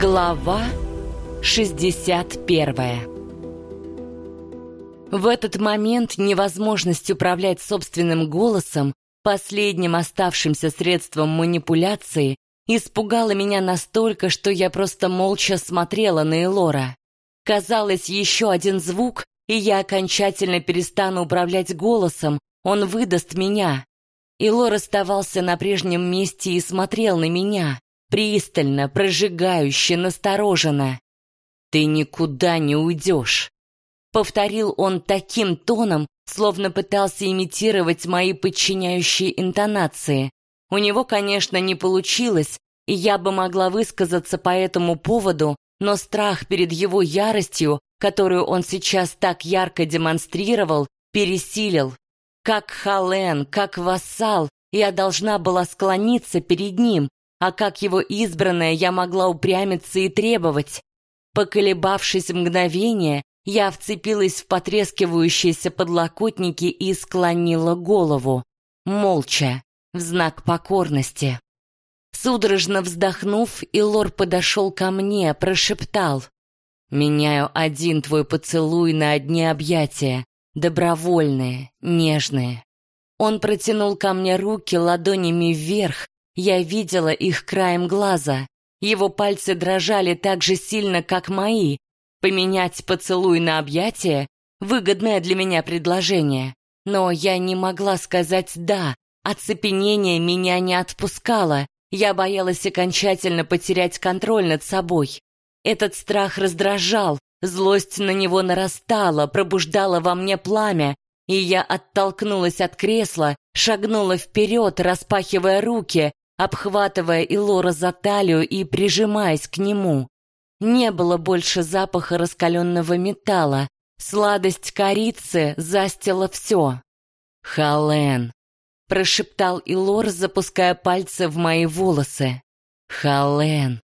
Глава 61 В этот момент невозможность управлять собственным голосом, последним оставшимся средством манипуляции, испугала меня настолько, что я просто молча смотрела на Элора. Казалось, еще один звук, и я окончательно перестану управлять голосом, он выдаст меня. Илор оставался на прежнем месте и смотрел на меня пристально, прожигающе, настороженно. «Ты никуда не уйдешь», — повторил он таким тоном, словно пытался имитировать мои подчиняющие интонации. У него, конечно, не получилось, и я бы могла высказаться по этому поводу, но страх перед его яростью, которую он сейчас так ярко демонстрировал, пересилил. Как Хален, как вассал, я должна была склониться перед ним, а как его избранная я могла упрямиться и требовать. Поколебавшись мгновение, я вцепилась в потрескивающиеся подлокотники и склонила голову, молча, в знак покорности. Судорожно вздохнув, Илор подошел ко мне, прошептал. «Меняю один твой поцелуй на одни объятия, добровольные, нежные». Он протянул ко мне руки ладонями вверх, я видела их краем глаза. Его пальцы дрожали так же сильно, как мои. Поменять поцелуй на объятие — выгодное для меня предложение. Но я не могла сказать «да». Оцепенение меня не отпускало. Я боялась окончательно потерять контроль над собой. Этот страх раздражал, злость на него нарастала, пробуждала во мне пламя, и я оттолкнулась от кресла, шагнула вперед, распахивая руки, обхватывая Илора за талию и прижимаясь к нему. Не было больше запаха раскаленного металла. Сладость корицы застила все. «Хален», — прошептал Илор, запуская пальцы в мои волосы. «Хален».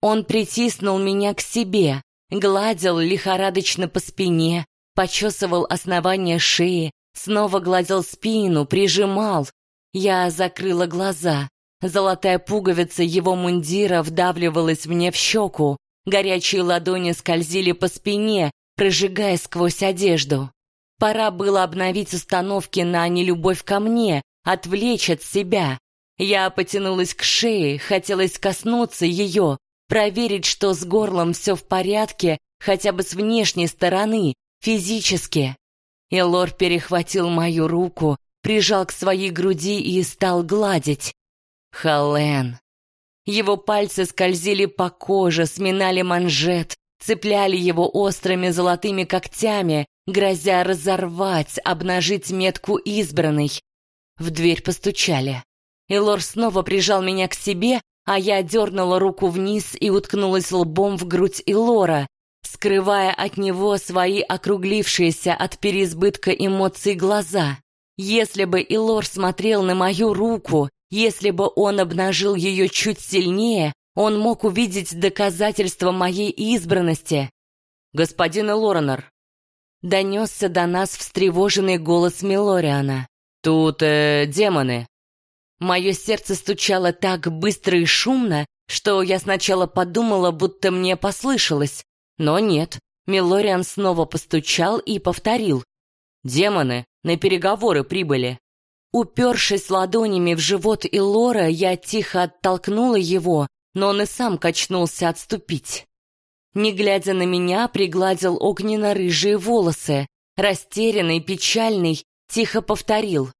Он притиснул меня к себе, гладил лихорадочно по спине, почесывал основание шеи, снова гладил спину, прижимал. Я закрыла глаза. Золотая пуговица его мундира вдавливалась мне в щеку. Горячие ладони скользили по спине, прожигая сквозь одежду. Пора было обновить установки на нелюбовь ко мне, отвлечь от себя. Я потянулась к шее, хотелось коснуться ее, проверить, что с горлом все в порядке, хотя бы с внешней стороны, физически. И Лор перехватил мою руку, прижал к своей груди и стал гладить. Хален. Его пальцы скользили по коже, сминали манжет, цепляли его острыми золотыми когтями, грозя разорвать, обнажить метку избранной. В дверь постучали. Илор снова прижал меня к себе, а я дернула руку вниз и уткнулась лбом в грудь Илора, скрывая от него свои округлившиеся от переизбытка эмоций глаза. Если бы Илор смотрел на мою руку, если бы он обнажил ее чуть сильнее, он мог увидеть доказательства моей избранности. «Господин Лоренор», — донесся до нас встревоженный голос Милориана. «Тут э, демоны». Мое сердце стучало так быстро и шумно, что я сначала подумала, будто мне послышалось. Но нет, Милориан снова постучал и повторил. «Демоны на переговоры прибыли». Упершись ладонями в живот Илора, я тихо оттолкнула его, но он и сам качнулся отступить. Не глядя на меня, пригладил огненно-рыжие волосы, растерянный, печальный, тихо повторил.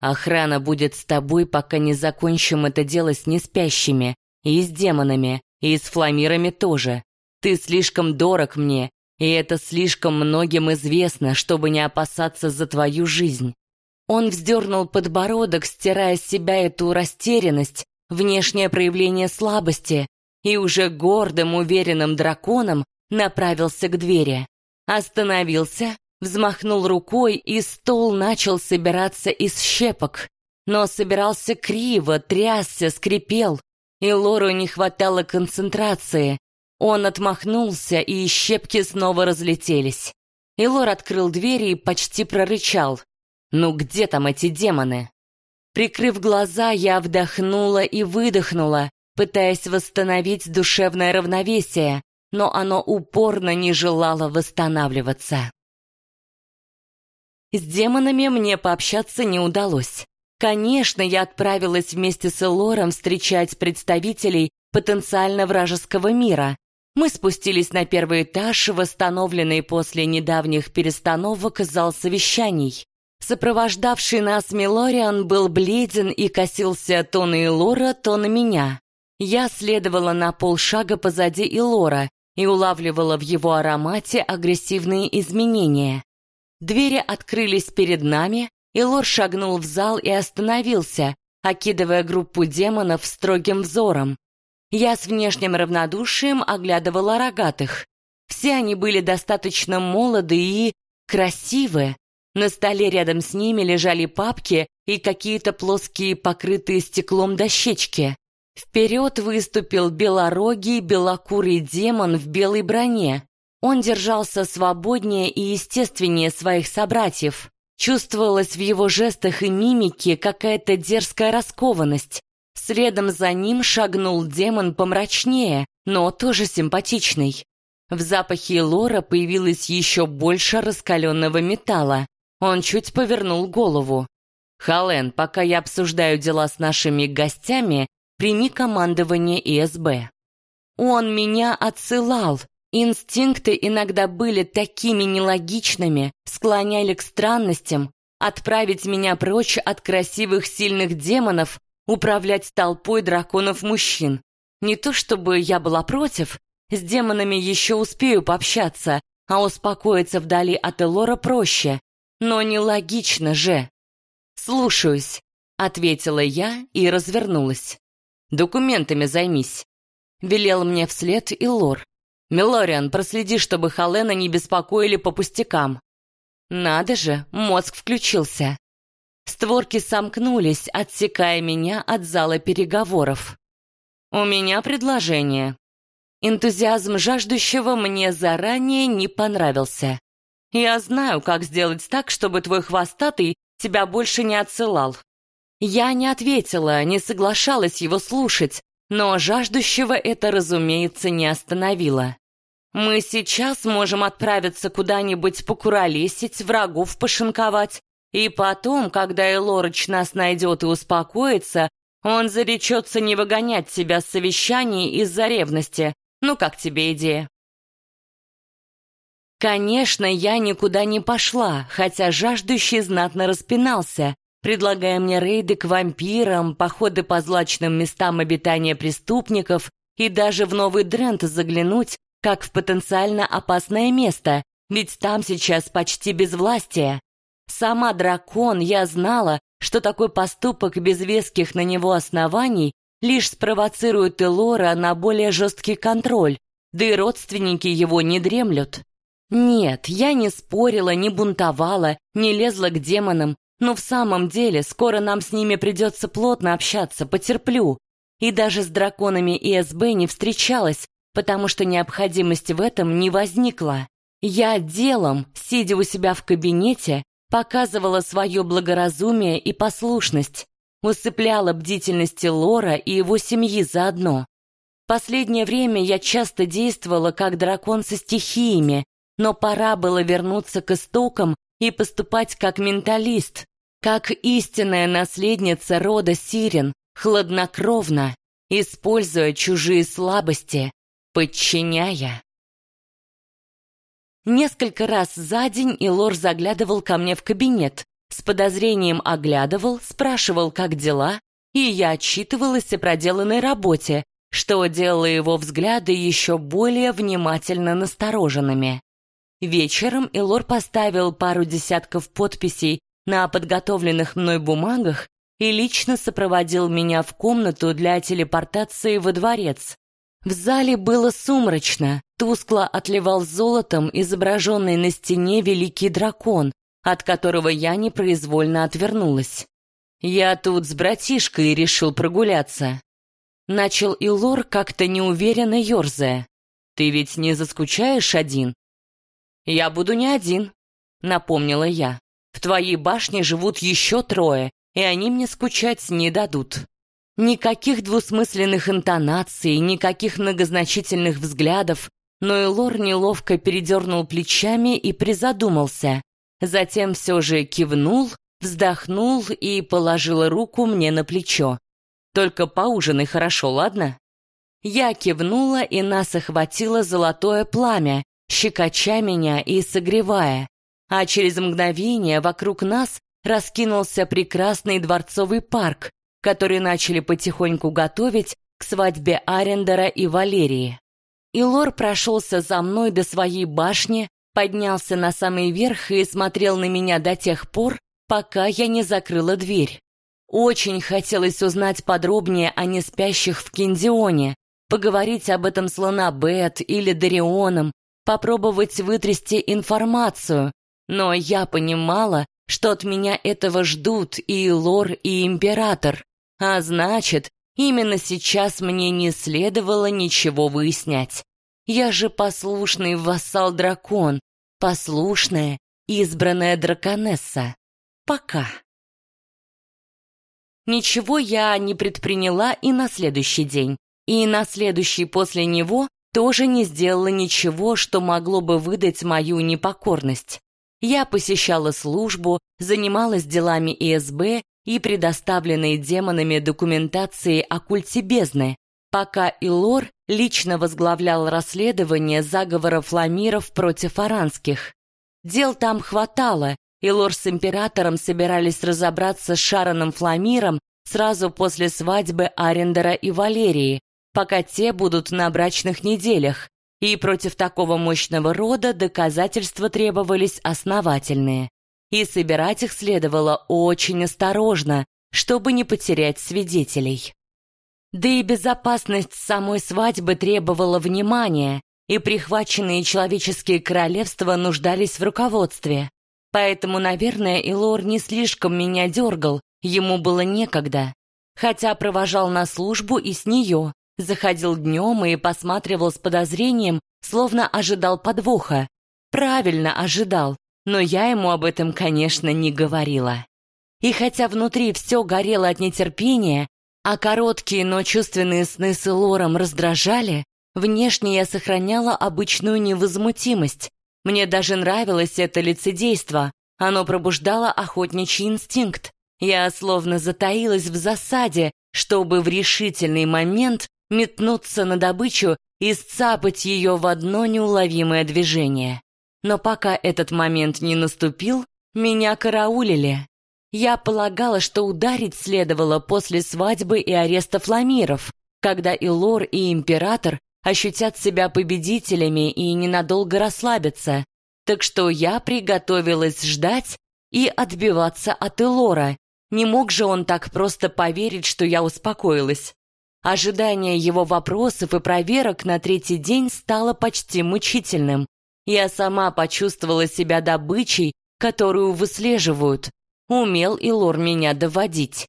«Охрана будет с тобой, пока не закончим это дело с неспящими, и с демонами, и с фламирами тоже. Ты слишком дорог мне, и это слишком многим известно, чтобы не опасаться за твою жизнь. Он вздернул подбородок, стирая с себя эту растерянность, внешнее проявление слабости, и уже гордым, уверенным драконом направился к двери. Остановился, взмахнул рукой, и стол начал собираться из щепок. Но собирался криво, трясся, скрипел, и Лору не хватало концентрации. Он отмахнулся, и щепки снова разлетелись. И Лор открыл дверь и почти прорычал. Ну где там эти демоны? Прикрыв глаза, я вдохнула и выдохнула, пытаясь восстановить душевное равновесие, но оно упорно не желало восстанавливаться. С демонами мне пообщаться не удалось. Конечно, я отправилась вместе с Элором встречать представителей потенциально вражеского мира. Мы спустились на первый этаж, восстановленный после недавних перестановок зал совещаний. Сопровождавший нас Милориан был бледен и косился то на Элора, то на меня. Я следовала на полшага позади Элора и улавливала в его аромате агрессивные изменения. Двери открылись перед нами, и Лор шагнул в зал и остановился, окидывая группу демонов строгим взором. Я с внешним равнодушием оглядывала рогатых. Все они были достаточно молоды и красивы. На столе рядом с ними лежали папки и какие-то плоские покрытые стеклом дощечки. Вперед выступил белорогий белокурый демон в белой броне. Он держался свободнее и естественнее своих собратьев. Чувствовалась в его жестах и мимике какая-то дерзкая раскованность. Следом за ним шагнул демон помрачнее, но тоже симпатичный. В запахе лора появилось еще больше раскаленного металла. Он чуть повернул голову. «Хален, пока я обсуждаю дела с нашими гостями, прими командование ИСБ». Он меня отсылал, Инстинкты иногда были такими нелогичными, склоняли к странностям, отправить меня прочь от красивых сильных демонов, управлять толпой драконов-мужчин. Не то чтобы я была против, с демонами еще успею пообщаться, а успокоиться вдали от Элора проще, но нелогично же. «Слушаюсь», — ответила я и развернулась. «Документами займись», — велел мне вслед Элор. «Милориан, проследи, чтобы Халена не беспокоили по пустякам». Надо же, мозг включился. Створки сомкнулись, отсекая меня от зала переговоров. «У меня предложение». Энтузиазм жаждущего мне заранее не понравился. «Я знаю, как сделать так, чтобы твой хвостатый тебя больше не отсылал». Я не ответила, не соглашалась его слушать, но жаждущего это, разумеется, не остановило. Мы сейчас можем отправиться куда-нибудь покуролесить, врагов пошинковать, и потом, когда Элорыч нас найдет и успокоится, он заречется не выгонять себя с совещаний из-за ревности. Ну, как тебе идея? Конечно, я никуда не пошла, хотя жаждущий знатно распинался, предлагая мне рейды к вампирам, походы по злачным местам обитания преступников и даже в Новый Дрент заглянуть, как в потенциально опасное место, ведь там сейчас почти безвластие. Сама дракон, я знала, что такой поступок без веских на него оснований лишь спровоцирует Элора на более жесткий контроль, да и родственники его не дремлют. Нет, я не спорила, не бунтовала, не лезла к демонам, но в самом деле скоро нам с ними придется плотно общаться, потерплю. И даже с драконами ИСБ не встречалась, потому что необходимости в этом не возникло. Я делом, сидя у себя в кабинете, показывала свое благоразумие и послушность, усыпляла бдительность Лора и его семьи заодно. Последнее время я часто действовала как дракон со стихиями, но пора было вернуться к истокам и поступать как менталист, как истинная наследница рода Сирен, хладнокровно, используя чужие слабости, подчиняя. Несколько раз за день Илор заглядывал ко мне в кабинет, с подозрением оглядывал, спрашивал, как дела, и я отчитывалась о проделанной работе, что делало его взгляды еще более внимательно настороженными. Вечером Илор поставил пару десятков подписей на подготовленных мной бумагах и лично сопроводил меня в комнату для телепортации во дворец, в зале было сумрачно, тускло отливал золотом изображенный на стене великий дракон, от которого я непроизвольно отвернулась. Я тут с братишкой решил прогуляться. Начал Илор как-то неуверенно ерзая. Ты ведь не заскучаешь один? Я буду не один, напомнила я. В твоей башне живут еще трое, и они мне скучать не дадут. Никаких двусмысленных интонаций, никаких многозначительных взглядов, но Элор неловко передернул плечами и призадумался. Затем все же кивнул, вздохнул и положил руку мне на плечо. «Только поужинай хорошо, ладно?» Я кивнула, и нас охватило золотое пламя, щекоча меня и согревая. А через мгновение вокруг нас раскинулся прекрасный дворцовый парк, который начали потихоньку готовить к свадьбе Арендера и Валерии. Илор прошелся за мной до своей башни, поднялся на самый верх и смотрел на меня до тех пор, пока я не закрыла дверь. Очень хотелось узнать подробнее о неспящих в Киндионе, поговорить об этом с Ланабет или Дарионом, попробовать вытрясти информацию, но я понимала, что от меня этого ждут и Лор, и Император, а значит, именно сейчас мне не следовало ничего выяснять. Я же послушный вассал-дракон, послушная, избранная драконесса. Пока. Ничего я не предприняла и на следующий день, и на следующий после него тоже не сделала ничего, что могло бы выдать мою непокорность. Я посещала службу, занималась делами ИСБ и предоставленной демонами документации о культе бездны, пока Илор лично возглавлял расследование заговора фламиров против аранских. Дел там хватало, Илор с императором собирались разобраться с Шароном Фламиром сразу после свадьбы Арендера и Валерии, пока те будут на брачных неделях, и против такого мощного рода доказательства требовались основательные и собирать их следовало очень осторожно, чтобы не потерять свидетелей. Да и безопасность самой свадьбы требовала внимания, и прихваченные человеческие королевства нуждались в руководстве. Поэтому, наверное, Илор не слишком меня дергал, ему было некогда. Хотя провожал на службу и с нее, заходил днем и посматривал с подозрением, словно ожидал подвоха. Правильно ожидал, но я ему об этом, конечно, не говорила. И хотя внутри все горело от нетерпения, а короткие, но чувственные сны с Лором раздражали, внешне я сохраняла обычную невозмутимость. Мне даже нравилось это лицедейство, оно пробуждало охотничий инстинкт. Я словно затаилась в засаде, чтобы в решительный момент метнуться на добычу и сцапать ее в одно неуловимое движение. Но пока этот момент не наступил, меня караулили. Я полагала, что ударить следовало после свадьбы и ареста фламиров, когда и Лор, и Император ощутят себя победителями и ненадолго расслабятся. Так что я приготовилась ждать и отбиваться от Элора. Не мог же он так просто поверить, что я успокоилась. Ожидание его вопросов и проверок на третий день стало почти мучительным. Я сама почувствовала себя добычей, которую выслеживают. Умел и Лор меня доводить.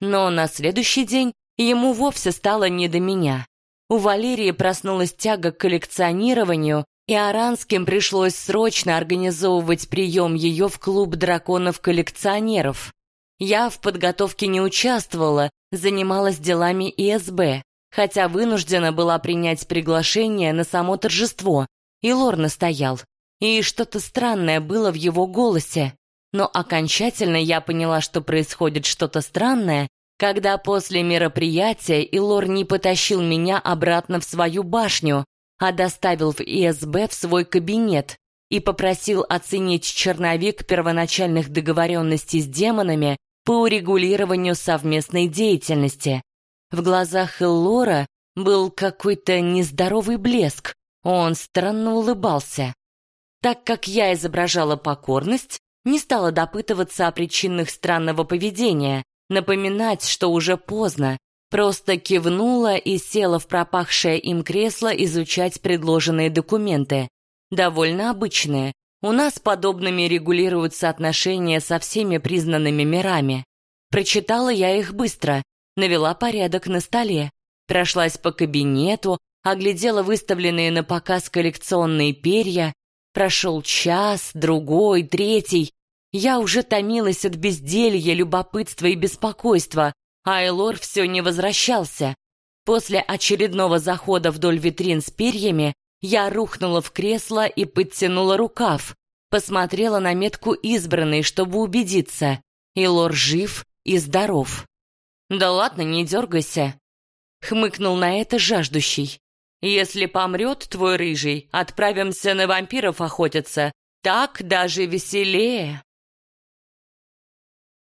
Но на следующий день ему вовсе стало не до меня. У Валерии проснулась тяга к коллекционированию, и Аранским пришлось срочно организовывать прием ее в клуб драконов-коллекционеров. Я в подготовке не участвовала, занималась делами ИСБ, хотя вынуждена была принять приглашение на само торжество, и Лор настоял. И что-то странное было в его голосе. Но окончательно я поняла, что происходит что-то странное, когда после мероприятия Илор не потащил меня обратно в свою башню, а доставил в ИСБ в свой кабинет и попросил оценить черновик первоначальных договоренностей с демонами по урегулированию совместной деятельности. В глазах Эллора был какой-то нездоровый блеск, он странно улыбался. Так как я изображала покорность, не стала допытываться о причинах странного поведения, напоминать, что уже поздно, просто кивнула и села в пропахшее им кресло изучать предложенные документы. Довольно обычные. У нас подобными регулируются отношения со всеми признанными мирами. Прочитала я их быстро, навела порядок на столе, прошлась по кабинету, оглядела выставленные на показ коллекционные перья. Прошел час, другой, третий. Я уже томилась от безделья, любопытства и беспокойства, Айлор все не возвращался. После очередного захода вдоль витрин с перьями я рухнула в кресло и подтянула рукав. Посмотрела на метку избранной, чтобы убедиться. Илор жив и здоров. «Да ладно, не дергайся», — хмыкнул на это жаждущий. «Если помрет твой рыжий, отправимся на вампиров охотиться. Так даже веселее».